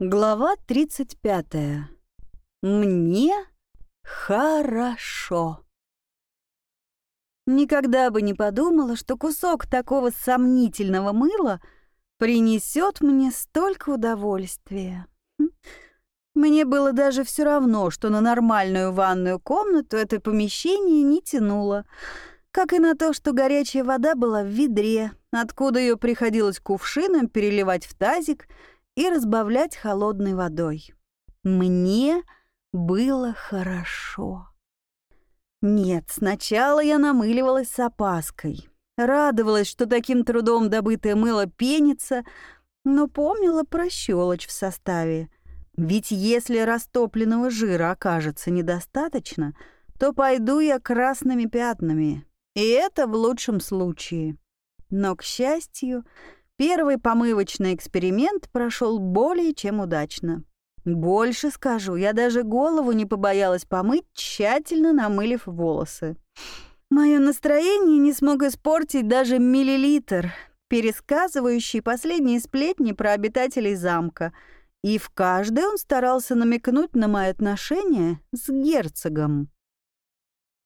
Глава 35. Мне хорошо. Никогда бы не подумала, что кусок такого сомнительного мыла принесет мне столько удовольствия. Хм. Мне было даже все равно, что на нормальную ванную комнату это помещение не тянуло, как и на то, что горячая вода была в ведре, откуда ее приходилось кувшином переливать в тазик — и разбавлять холодной водой. Мне было хорошо. Нет, сначала я намыливалась с опаской. Радовалась, что таким трудом добытое мыло пенится, но помнила про щелочь в составе. Ведь если растопленного жира окажется недостаточно, то пойду я красными пятнами. И это в лучшем случае. Но, к счастью, Первый помывочный эксперимент прошел более чем удачно. Больше скажу, я даже голову не побоялась помыть, тщательно намылив волосы. Мое настроение не смог испортить даже миллилитр, пересказывающий последние сплетни про обитателей замка, и в каждой он старался намекнуть на мои отношения с герцогом.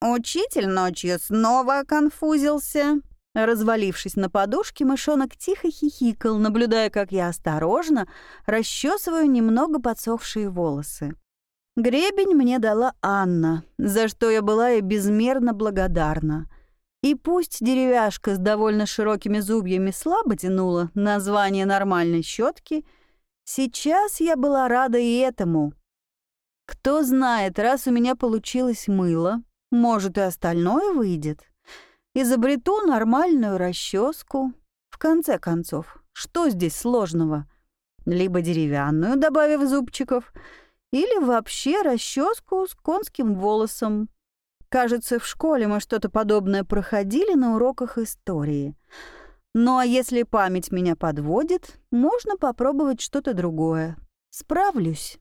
Учитель ночью снова конфузился, Развалившись на подушке, мышонок тихо хихикал, наблюдая, как я осторожно расчесываю немного подсохшие волосы. Гребень мне дала Анна, за что я была ей безмерно благодарна. И пусть деревяшка с довольно широкими зубьями слабо тянула название нормальной щетки, сейчас я была рада и этому. Кто знает, раз у меня получилось мыло, может, и остальное выйдет изобрету нормальную расческу. В конце концов, что здесь сложного? Либо деревянную, добавив зубчиков, или вообще расческу с конским волосом. Кажется, в школе мы что-то подобное проходили на уроках истории. Ну а если память меня подводит, можно попробовать что-то другое. Справлюсь.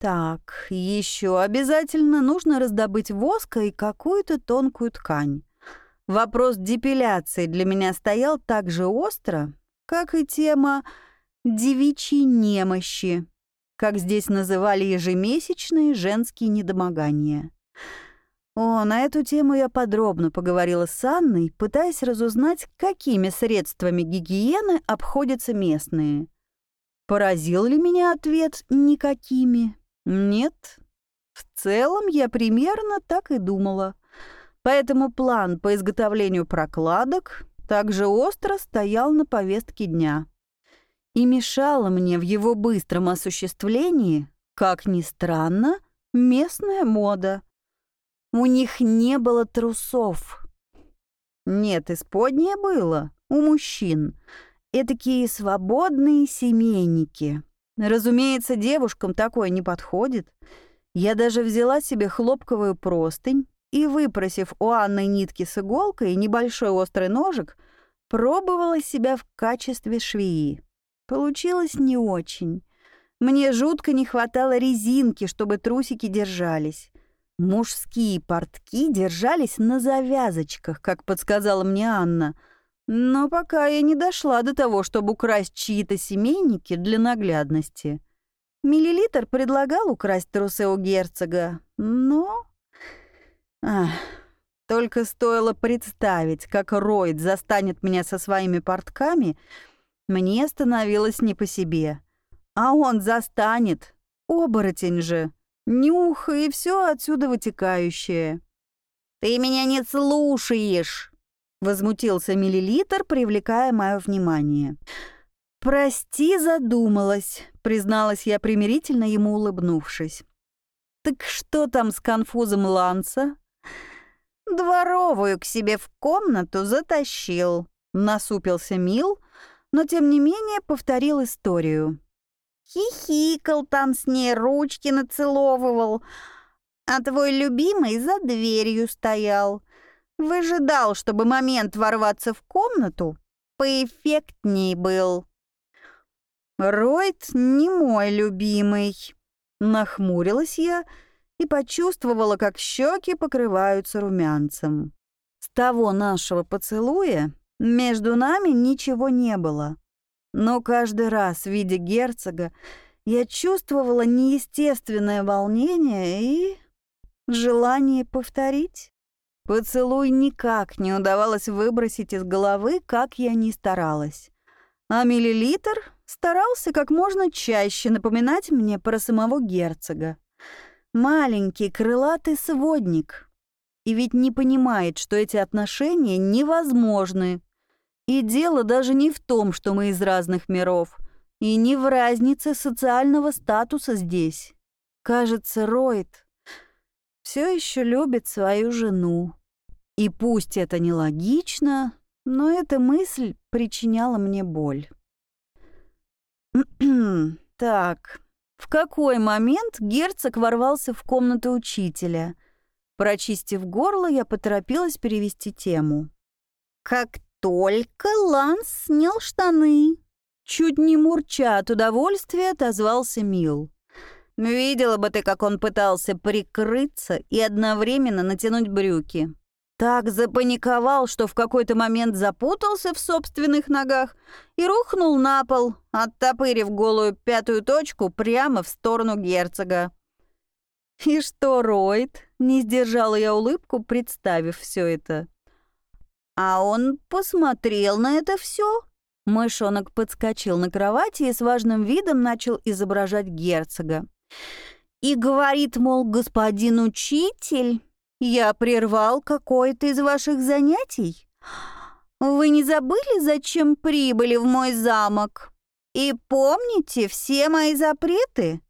Так, еще обязательно нужно раздобыть воска и какую-то тонкую ткань. Вопрос депиляции для меня стоял так же остро, как и тема девичьей немощи, как здесь называли ежемесячные женские недомогания. О, на эту тему я подробно поговорила с Анной, пытаясь разузнать, какими средствами гигиены обходятся местные. Поразил ли меня ответ «никакими»? Нет. В целом я примерно так и думала. Поэтому план по изготовлению прокладок также остро стоял на повестке дня. И мешало мне в его быстром осуществлении, как ни странно, местная мода. У них не было трусов. Нет, исподнее было, у мужчин. Этакие свободные семейники. Разумеется, девушкам такое не подходит. Я даже взяла себе хлопковую простынь, и, выпросив у Анны нитки с иголкой и небольшой острый ножик, пробовала себя в качестве швеи. Получилось не очень. Мне жутко не хватало резинки, чтобы трусики держались. Мужские портки держались на завязочках, как подсказала мне Анна. Но пока я не дошла до того, чтобы украсть чьи-то семейники для наглядности. Миллилитр предлагал украсть трусы у герцога, но Ах, только стоило представить, как Ройд застанет меня со своими портками, мне становилось не по себе. А он застанет. Оборотень же. Нюх и все отсюда вытекающее. «Ты меня не слушаешь!» — возмутился миллилитр, привлекая мое внимание. «Прости, задумалась», — призналась я примирительно ему улыбнувшись. «Так что там с конфузом Ланса?» «Дворовую к себе в комнату затащил», — насупился Мил, но тем не менее повторил историю. Хихикал там с ней, ручки нацеловывал, а твой любимый за дверью стоял. Выжидал, чтобы момент ворваться в комнату поэффектней был. «Ройд не мой любимый», — нахмурилась я, — и почувствовала, как щеки покрываются румянцем. С того нашего поцелуя между нами ничего не было. Но каждый раз, видя герцога, я чувствовала неестественное волнение и желание повторить. Поцелуй никак не удавалось выбросить из головы, как я ни старалась. А миллилитр старался как можно чаще напоминать мне про самого герцога. Маленький крылатый сводник. И ведь не понимает, что эти отношения невозможны. И дело даже не в том, что мы из разных миров, и не в разнице социального статуса здесь. Кажется, Ройд все еще любит свою жену. И пусть это нелогично, но эта мысль причиняла мне боль. так, в какой момент герцог ворвался в комнату учителя? Прочистив горло, я поторопилась перевести тему. Как только Ланс снял штаны, чуть не мурча от удовольствия, отозвался Мил. Видела бы ты, как он пытался прикрыться и одновременно натянуть брюки. Так запаниковал, что в какой-то момент запутался в собственных ногах и рухнул на пол, оттопырив голую пятую точку прямо в сторону герцога. «И что, Ройд?» — не сдержала я улыбку, представив все это. А он посмотрел на это все. Мышонок подскочил на кровати и с важным видом начал изображать герцога. И говорит, мол, господин учитель, я прервал какое-то из ваших занятий. Вы не забыли, зачем прибыли в мой замок? И помните все мои запреты?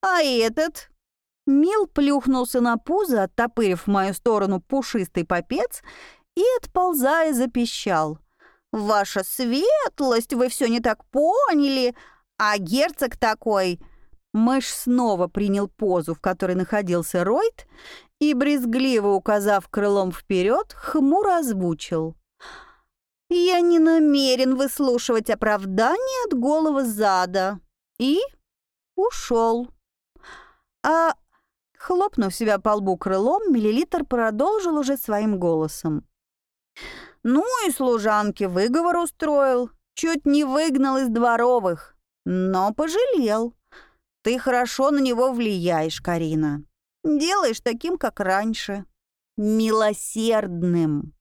А этот? Мил плюхнулся на пузо, оттопырив в мою сторону пушистый попец и, отползая, запищал. «Ваша светлость, вы все не так поняли, а герцог такой...» Мышь снова принял позу, в которой находился Ройд, и, брезгливо указав крылом вперед, хмуро озвучил. «Я не намерен выслушивать оправдания от голого зада». И ушел. А, хлопнув себя по лбу крылом, миллилитр продолжил уже своим голосом. «Ну и служанке выговор устроил, чуть не выгнал из дворовых, но пожалел. Ты хорошо на него влияешь, Карина. Делаешь таким, как раньше. Милосердным.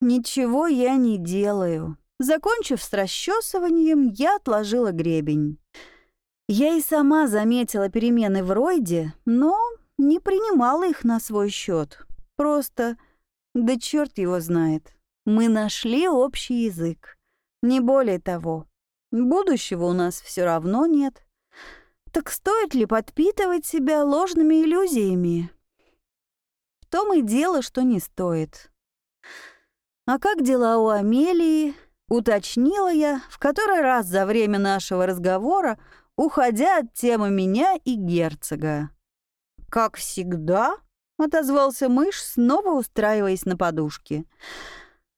Ничего я не делаю. Закончив с расчесыванием, я отложила гребень. Я и сама заметила перемены в Ройде, но не принимала их на свой счет. Просто, да черт его знает, мы нашли общий язык. Не более того. Будущего у нас все равно нет. Так стоит ли подпитывать себя ложными иллюзиями? В том и дело, что не стоит. А как дела у Амелии? Уточнила я, в который раз за время нашего разговора, уходя от темы меня и герцога. «Как всегда», — отозвался мышь, снова устраиваясь на подушке.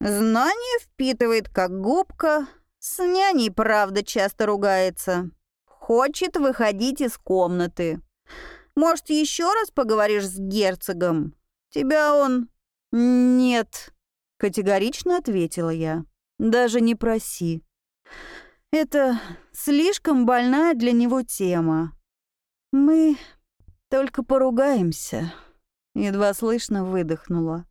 «Знание впитывает, как губка. С няней, правда, часто ругается хочет выходить из комнаты. Может, еще раз поговоришь с герцогом? Тебя он...» «Нет», — категорично ответила я. «Даже не проси. Это слишком больная для него тема. Мы только поругаемся», — едва слышно выдохнула.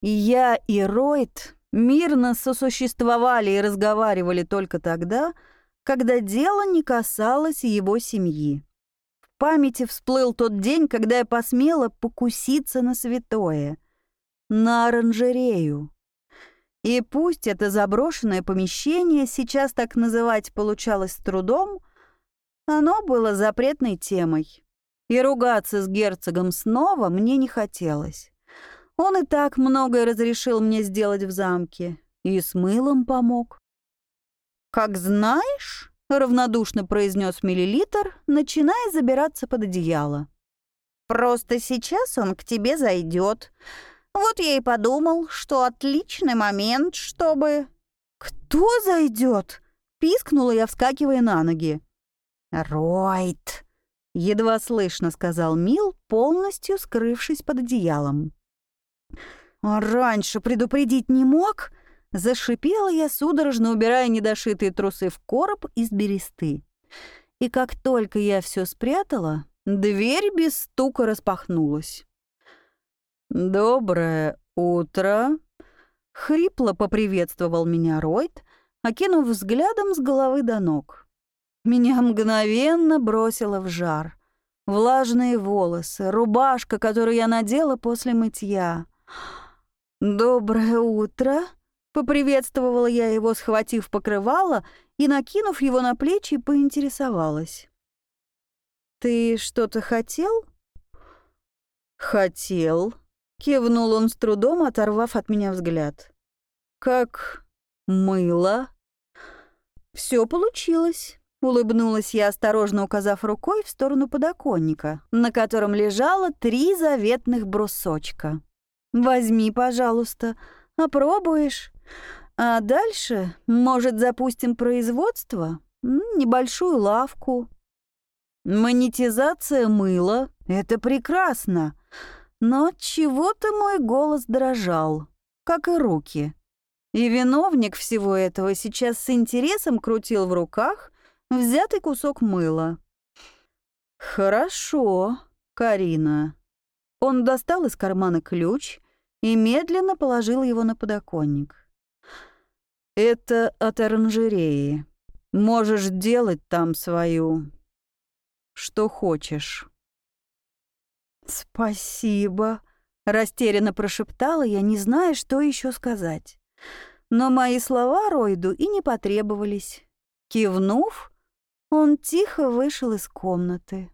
Я, и Ройд мирно сосуществовали и разговаривали только тогда, когда дело не касалось его семьи. В памяти всплыл тот день, когда я посмела покуситься на святое, на оранжерею. И пусть это заброшенное помещение сейчас так называть получалось с трудом, оно было запретной темой. И ругаться с герцогом снова мне не хотелось. Он и так многое разрешил мне сделать в замке. И с мылом помог. «Как знаешь», — равнодушно произнес миллилитр, начиная забираться под одеяло. «Просто сейчас он к тебе зайдет. Вот я и подумал, что отличный момент, чтобы...» «Кто зайдет?» — пискнула я, вскакивая на ноги. «Ройд!» — едва слышно сказал Мил, полностью скрывшись под одеялом. «А раньше предупредить не мог?» Зашипела я, судорожно убирая недошитые трусы в короб из бересты. И как только я все спрятала, дверь без стука распахнулась. «Доброе утро!» — хрипло поприветствовал меня Ройд, окинув взглядом с головы до ног. Меня мгновенно бросило в жар. Влажные волосы, рубашка, которую я надела после мытья. «Доброе утро!» — поприветствовала я его, схватив покрывало и, накинув его на плечи, поинтересовалась. «Ты что-то хотел?» «Хотел», — кивнул он с трудом, оторвав от меня взгляд. «Как мыло?» «Все получилось», — улыбнулась я, осторожно указав рукой в сторону подоконника, на котором лежало три заветных брусочка. «Возьми, пожалуйста, опробуешь. А дальше, может, запустим производство? Небольшую лавку». Монетизация мыла — это прекрасно, но чего-то мой голос дрожал, как и руки. И виновник всего этого сейчас с интересом крутил в руках взятый кусок мыла. «Хорошо, Карина». Он достал из кармана ключ и медленно положил его на подоконник. «Это от оранжереи. Можешь делать там свою... что хочешь». «Спасибо», — растерянно прошептала я, не зная, что еще сказать. Но мои слова Ройду и не потребовались. Кивнув, он тихо вышел из комнаты.